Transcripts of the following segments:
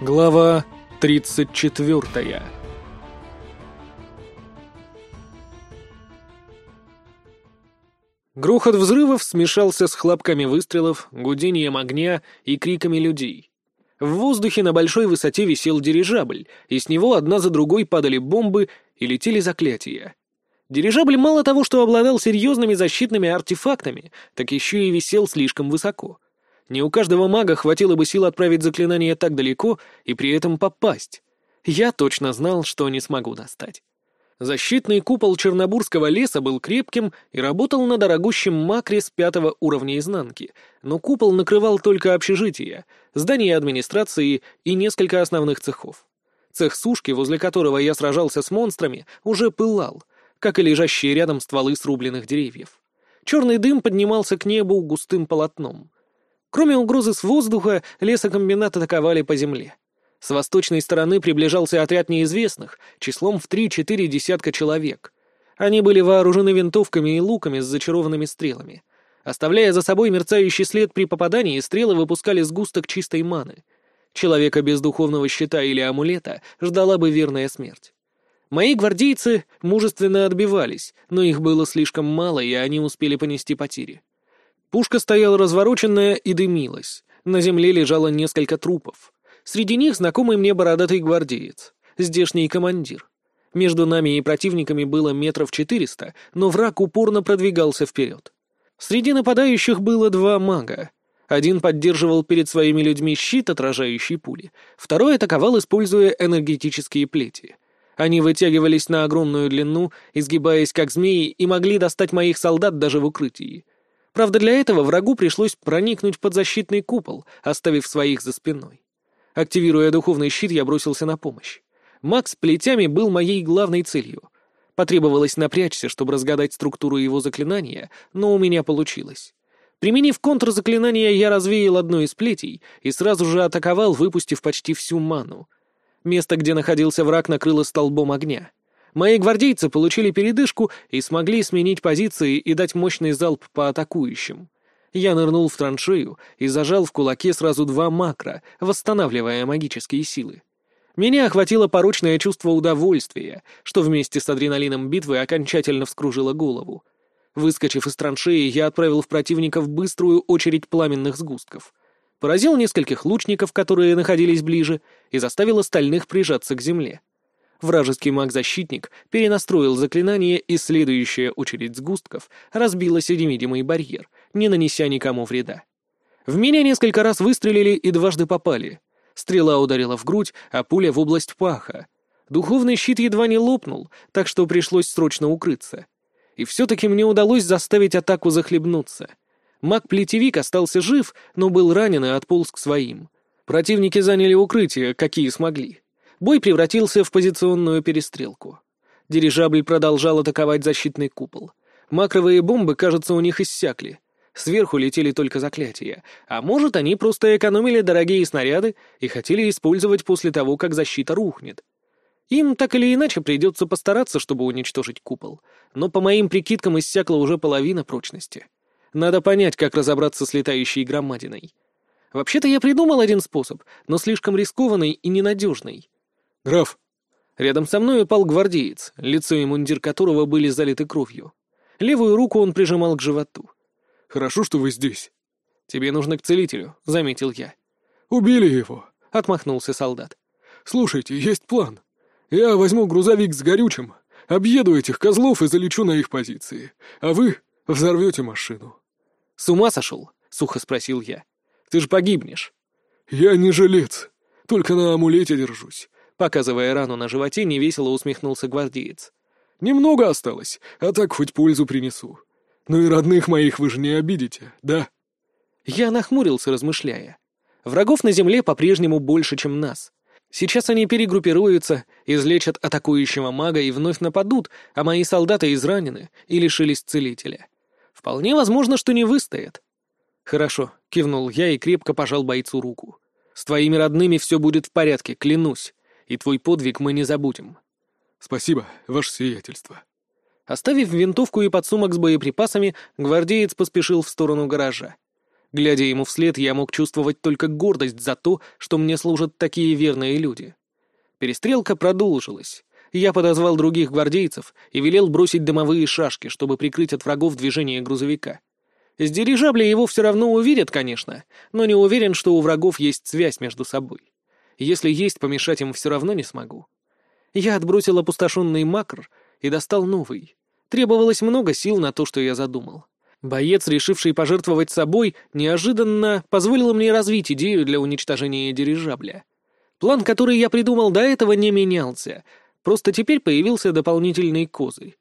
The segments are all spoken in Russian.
Глава 34 Грохот взрывов смешался с хлопками выстрелов, гудением огня и криками людей. В воздухе на большой высоте висел дирижабль, и с него одна за другой падали бомбы и летели заклятия. Дирижабль мало того, что обладал серьезными защитными артефактами, так еще и висел слишком высоко. Не у каждого мага хватило бы сил отправить заклинание так далеко и при этом попасть. Я точно знал, что не смогу достать. Защитный купол Чернобурского леса был крепким и работал на дорогущем макре с пятого уровня изнанки, но купол накрывал только общежития, здания администрации и несколько основных цехов. Цех сушки, возле которого я сражался с монстрами, уже пылал, как и лежащие рядом стволы срубленных деревьев. Черный дым поднимался к небу густым полотном. Кроме угрозы с воздуха, лесокомбинат атаковали по земле. С восточной стороны приближался отряд неизвестных, числом в три-четыре десятка человек. Они были вооружены винтовками и луками с зачарованными стрелами. Оставляя за собой мерцающий след при попадании, стрелы выпускали сгусток чистой маны. Человека без духовного щита или амулета ждала бы верная смерть. Мои гвардейцы мужественно отбивались, но их было слишком мало, и они успели понести потери. Пушка стояла развороченная и дымилась. На земле лежало несколько трупов. Среди них знакомый мне бородатый гвардеец, здешний командир. Между нами и противниками было метров четыреста, но враг упорно продвигался вперед. Среди нападающих было два мага. Один поддерживал перед своими людьми щит, отражающий пули, второй атаковал, используя энергетические плети. Они вытягивались на огромную длину, изгибаясь как змеи, и могли достать моих солдат даже в укрытии. Правда, для этого врагу пришлось проникнуть под защитный купол, оставив своих за спиной. Активируя духовный щит, я бросился на помощь. Макс плетями был моей главной целью. Потребовалось напрячься, чтобы разгадать структуру его заклинания, но у меня получилось. Применив контрзаклинание, я развеял одну из плетей и сразу же атаковал, выпустив почти всю ману. Место, где находился враг, накрыло столбом огня. Мои гвардейцы получили передышку и смогли сменить позиции и дать мощный залп по атакующим. Я нырнул в траншею и зажал в кулаке сразу два макро, восстанавливая магические силы. Меня охватило порочное чувство удовольствия, что вместе с адреналином битвы окончательно вскружило голову. Выскочив из траншеи, я отправил в противников быструю очередь пламенных сгустков. Поразил нескольких лучников, которые находились ближе, и заставил остальных прижаться к земле. Вражеский маг-защитник перенастроил заклинание, и следующая очередь сгустков разбилась о невидимый барьер, не нанеся никому вреда. В меня несколько раз выстрелили и дважды попали. Стрела ударила в грудь, а пуля в область паха. Духовный щит едва не лопнул, так что пришлось срочно укрыться. И все-таки мне удалось заставить атаку захлебнуться. Маг-плетевик остался жив, но был ранен и отполз к своим. Противники заняли укрытие, какие смогли. Бой превратился в позиционную перестрелку. Дирижабль продолжал атаковать защитный купол. Макровые бомбы, кажется, у них иссякли. Сверху летели только заклятия. А может, они просто экономили дорогие снаряды и хотели использовать после того, как защита рухнет. Им так или иначе придется постараться, чтобы уничтожить купол. Но по моим прикидкам иссякла уже половина прочности. Надо понять, как разобраться с летающей громадиной. Вообще-то я придумал один способ, но слишком рискованный и ненадежный. «Граф!» Рядом со мной упал гвардеец, лицо и мундир которого были залиты кровью. Левую руку он прижимал к животу. «Хорошо, что вы здесь». «Тебе нужно к целителю», — заметил я. «Убили его», — отмахнулся солдат. «Слушайте, есть план. Я возьму грузовик с горючим, объеду этих козлов и залечу на их позиции, а вы взорвете машину». «С ума сошел?» — сухо спросил я. «Ты же погибнешь». «Я не жилец, только на амулете держусь. Показывая рану на животе, невесело усмехнулся гвардеец. «Немного осталось, а так хоть пользу принесу. Ну и родных моих вы же не обидите, да?» Я нахмурился, размышляя. Врагов на земле по-прежнему больше, чем нас. Сейчас они перегруппируются, излечат атакующего мага и вновь нападут, а мои солдаты изранены и лишились целителя. Вполне возможно, что не выстоят. «Хорошо», — кивнул я и крепко пожал бойцу руку. «С твоими родными все будет в порядке, клянусь и твой подвиг мы не забудем». «Спасибо, ваше сиятельство». Оставив винтовку и подсумок с боеприпасами, гвардеец поспешил в сторону гаража. Глядя ему вслед, я мог чувствовать только гордость за то, что мне служат такие верные люди. Перестрелка продолжилась. Я подозвал других гвардейцев и велел бросить дымовые шашки, чтобы прикрыть от врагов движение грузовика. С дирижабля его все равно увидят, конечно, но не уверен, что у врагов есть связь между собой. Если есть, помешать им все равно не смогу. Я отбросил опустошенный макр и достал новый. Требовалось много сил на то, что я задумал. Боец, решивший пожертвовать собой, неожиданно позволил мне развить идею для уничтожения дирижабля. План, который я придумал до этого, не менялся, просто теперь появился дополнительный козырь.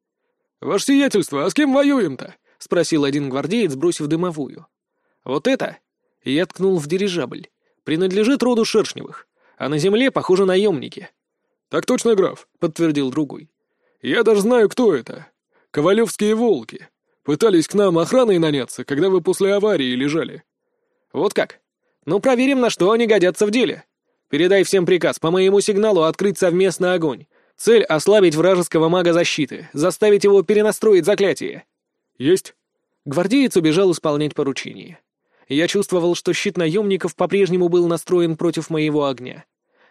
«Ваше сиятельство, а с кем воюем-то?» — спросил один гвардеец, бросив дымовую. «Вот это?» — я ткнул в дирижабль. «Принадлежит роду Шершневых, а на земле, похоже, наемники». «Так точно, граф», — подтвердил другой. «Я даже знаю, кто это. Ковалевские волки. Пытались к нам охраной наняться, когда вы после аварии лежали». «Вот как? Ну, проверим, на что они годятся в деле. Передай всем приказ по моему сигналу открыть совместный огонь. Цель — ослабить вражеского мага защиты, заставить его перенастроить заклятие». «Есть». Гвардеец убежал исполнять поручение. Я чувствовал, что щит наемников по-прежнему был настроен против моего огня.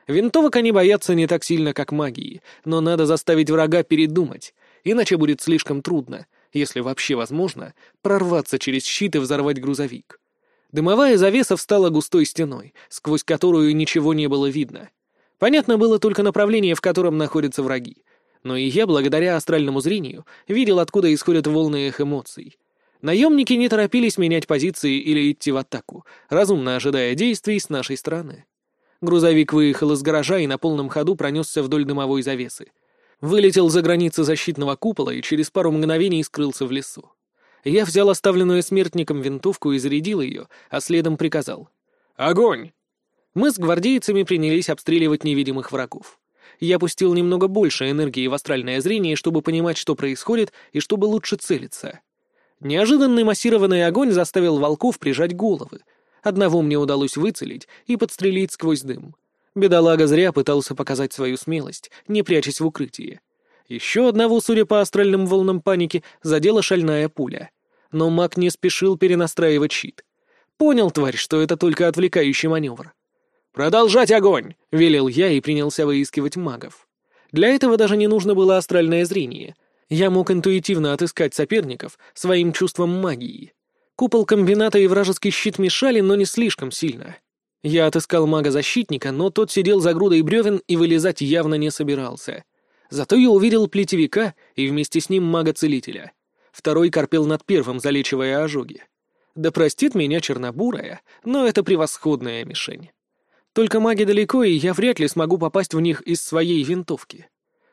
Винтовок они боятся не так сильно, как магии, но надо заставить врага передумать, иначе будет слишком трудно, если вообще возможно, прорваться через щит и взорвать грузовик. Дымовая завеса встала густой стеной, сквозь которую ничего не было видно. Понятно было только направление, в котором находятся враги. Но и я, благодаря астральному зрению, видел, откуда исходят волны их эмоций. Наемники не торопились менять позиции или идти в атаку, разумно ожидая действий с нашей стороны. Грузовик выехал из гаража и на полном ходу пронесся вдоль дымовой завесы. Вылетел за границы защитного купола и через пару мгновений скрылся в лесу. Я взял оставленную смертником винтовку и зарядил ее, а следом приказал. «Огонь!» Мы с гвардейцами принялись обстреливать невидимых врагов. Я пустил немного больше энергии в астральное зрение, чтобы понимать, что происходит, и чтобы лучше целиться. Неожиданный массированный огонь заставил волков прижать головы, Одного мне удалось выцелить и подстрелить сквозь дым. Бедолага зря пытался показать свою смелость, не прячась в укрытии. Еще одного, судя по астральным волнам паники, задела шальная пуля. Но маг не спешил перенастраивать щит. Понял, тварь, что это только отвлекающий маневр. «Продолжать огонь!» — велел я и принялся выискивать магов. Для этого даже не нужно было астральное зрение. Я мог интуитивно отыскать соперников своим чувством магии. Купол комбината и вражеский щит мешали, но не слишком сильно. Я отыскал мага-защитника, но тот сидел за грудой бревен и вылезать явно не собирался. Зато я увидел плетевика и вместе с ним мага-целителя. Второй корпел над первым, залечивая ожоги. Да простит меня чернобурая, но это превосходная мишень. Только маги далеко, и я вряд ли смогу попасть в них из своей винтовки.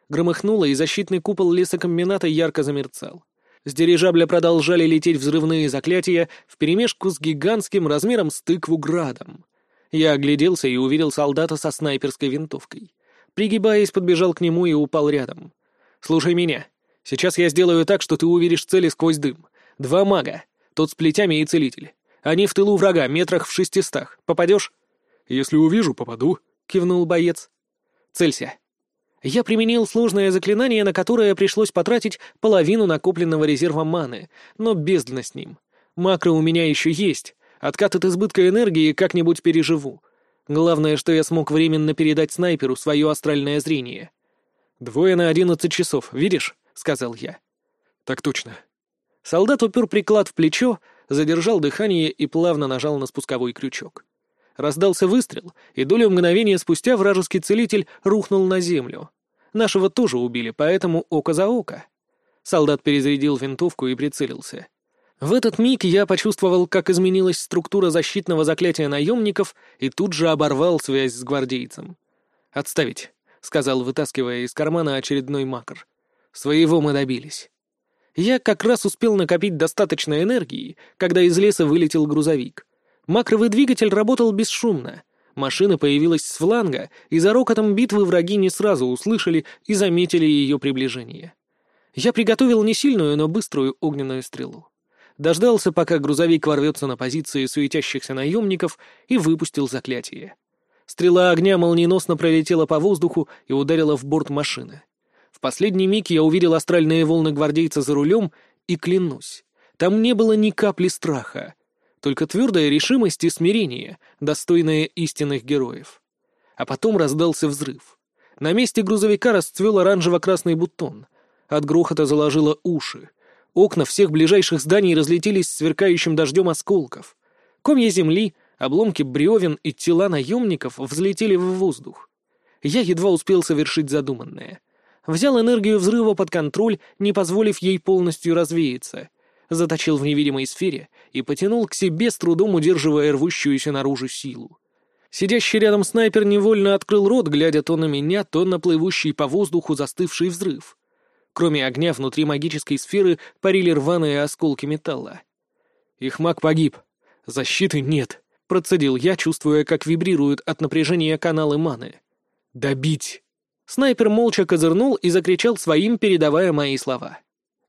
Громыхнуло, и защитный купол лесокомбината ярко замерцал. С дирижабля продолжали лететь взрывные заклятия вперемешку с гигантским размером с тыкву градом. Я огляделся и увидел солдата со снайперской винтовкой. Пригибаясь, подбежал к нему и упал рядом. «Слушай меня. Сейчас я сделаю так, что ты увидишь цели сквозь дым. Два мага. Тот с плетями и целитель. Они в тылу врага, метрах в шестистах. Попадешь?» «Если увижу, попаду», — кивнул боец. «Целься. Я применил сложное заклинание, на которое пришлось потратить половину накопленного резерва маны, но бездна с ним. Макро у меня еще есть. Откат от избытка энергии как-нибудь переживу. Главное, что я смог временно передать снайперу свое астральное зрение. «Двое на одиннадцать часов, видишь?» — сказал я. «Так точно». Солдат упер приклад в плечо, задержал дыхание и плавно нажал на спусковой крючок. Раздался выстрел, и долю мгновения спустя вражеский целитель рухнул на землю. Нашего тоже убили, поэтому око за око. Солдат перезарядил винтовку и прицелился. В этот миг я почувствовал, как изменилась структура защитного заклятия наемников, и тут же оборвал связь с гвардейцем. «Отставить», — сказал, вытаскивая из кармана очередной макр. «Своего мы добились». Я как раз успел накопить достаточно энергии, когда из леса вылетел грузовик. Макровый двигатель работал бесшумно. Машина появилась с фланга, и за рокотом битвы враги не сразу услышали и заметили ее приближение. Я приготовил не сильную, но быструю огненную стрелу. Дождался, пока грузовик ворвется на позиции суетящихся наемников, и выпустил заклятие. Стрела огня молниеносно пролетела по воздуху и ударила в борт машины. В последний миг я увидел астральные волны гвардейца за рулем и клянусь, там не было ни капли страха, Только твердая решимость и смирение, достойные истинных героев. А потом раздался взрыв. На месте грузовика расцвел оранжево-красный бутон. От грохота заложило уши. Окна всех ближайших зданий разлетелись сверкающим дождем осколков. Комья земли, обломки бревен и тела наемников взлетели в воздух. Я едва успел совершить задуманное. Взял энергию взрыва под контроль, не позволив ей полностью развеяться. Заточил в невидимой сфере и потянул к себе, с трудом удерживая рвущуюся наружу силу. Сидящий рядом снайпер невольно открыл рот, глядя то на меня, то на плывущий по воздуху застывший взрыв. Кроме огня, внутри магической сферы парили рваные осколки металла. «Их маг погиб. Защиты нет», — процедил я, чувствуя, как вибрируют от напряжения каналы маны. «Добить!» Снайпер молча козырнул и закричал своим, передавая мои слова.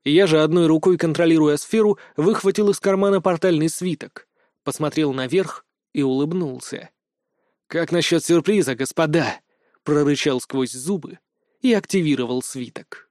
Я же одной рукой, контролируя сферу, выхватил из кармана портальный свиток, посмотрел наверх и улыбнулся. «Как насчет сюрприза, господа?» — прорычал сквозь зубы и активировал свиток.